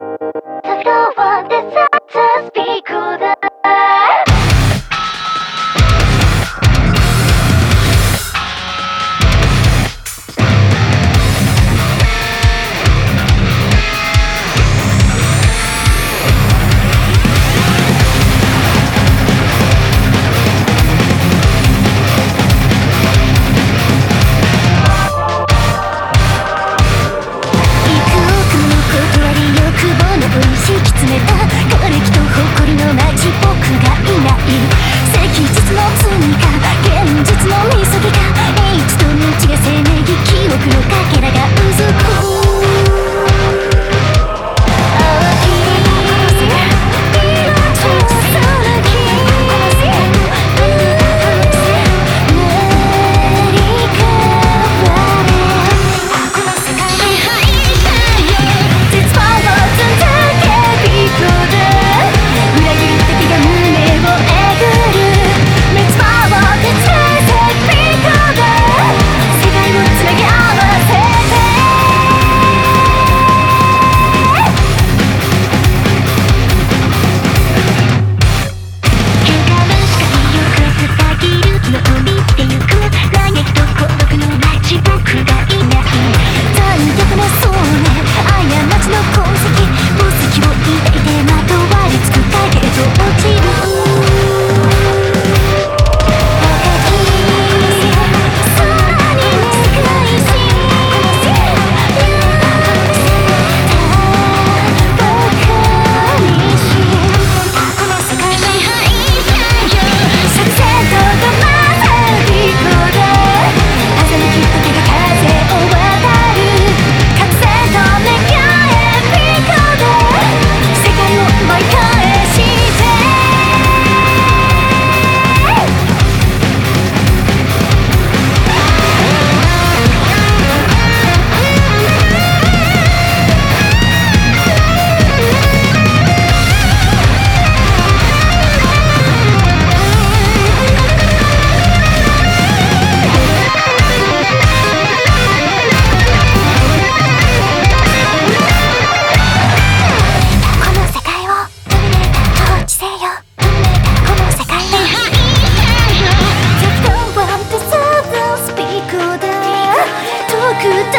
you 欲望の美味しきめた。瓦礫と誇りの街僕がいない。赤日のく